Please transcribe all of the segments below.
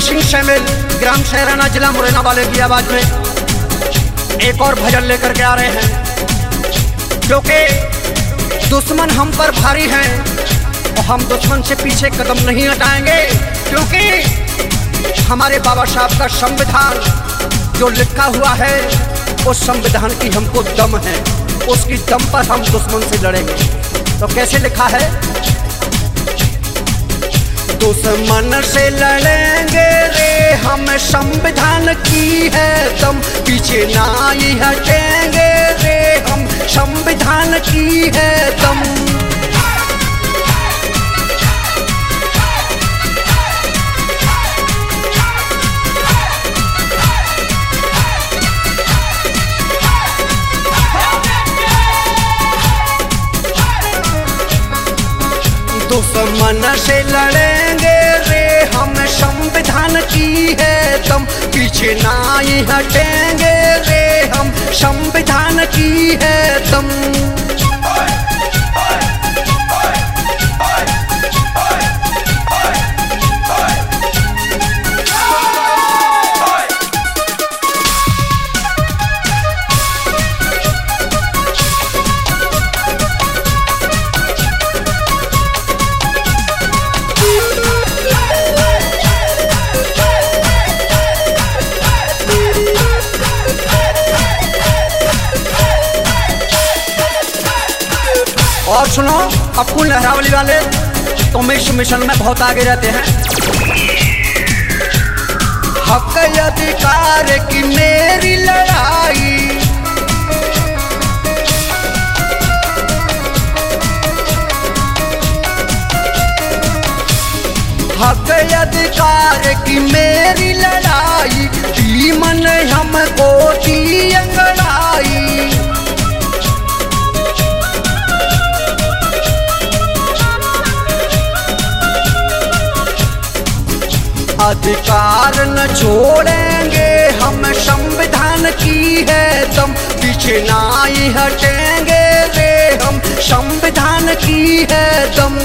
शामिल ग्राम शहराना जिला मुरैना वाले की आवाज़ में। एक और भजन लेकर के आ रहे हैं क्योंकि दुश्मन हम पर भारी हैं और हम दुश्मन से पीछे कदम नहीं हटाएँगे, क्योंकि हमारे बाबा साहब का संविधान जो लिखा हुआ है, उस संविधान की हमको दम है। उसकी दम पर हम दुश्मन से लड़ेंगे। तो कैसे लिखा है? दुश्मन से लड़ेंगे रे। हम संविधान की है, दम पीछे ना ही हटेंगे रे। हम संविधान की है, दम। दुश्मन से लड़ेंगे रे हम संविधान की है दम पीछे ना ही हटेंगे रे हम। संविधान की है सुनो अपुल लहरावली वाले तुम इस मिशन में बहुत आगे रहते हैं। हक अधिकार की मेरी लड़ाई। हक अधिकार की मेरी लड़ाई। अधिकार न छोड़ेंगे, हम संविधान की है दम। पीछे ना ही हटेंगे रे, हम संविधान की है दम।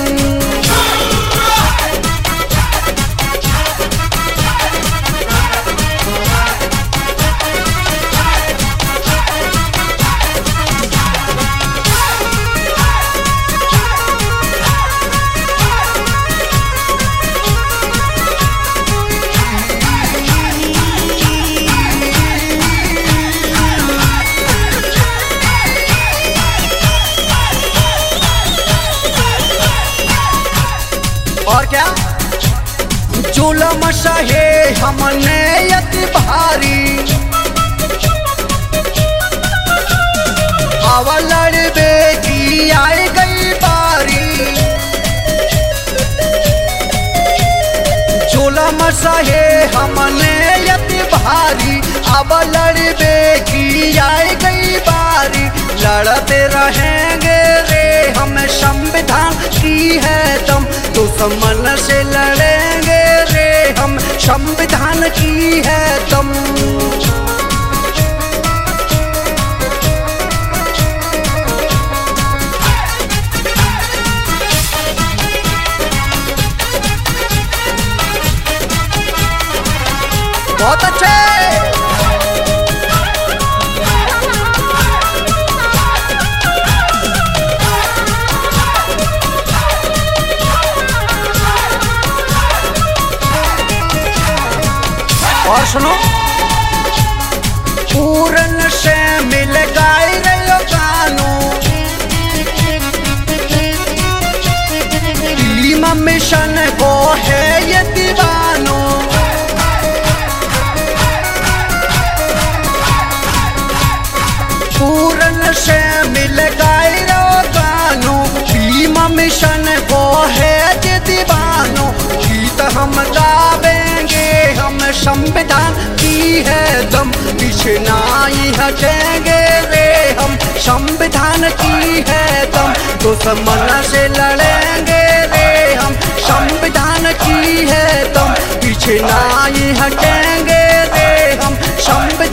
और क्या? जुलम सहे हमने यति भारी। हवा लड़बे की आई गई बारी। जुलम सहे हमने यति भारी। अब लड़बे की आई गई बारी। लड़ते रहेंगे रे हम संविधान की है दम दुश्मन से लड़ेंगे रे। हम संविधान की है दम बहुत अच्छे। और सुनो। पूरन से मिल गाई रहो गानो मिशन की है दम पिछनाई हटेंगे वे हम। संविधान की है दम, दुश्मन से लड़ेंगे वे हम। संविधान की है दम पिछनाई हटेंगे वे हम। संविधान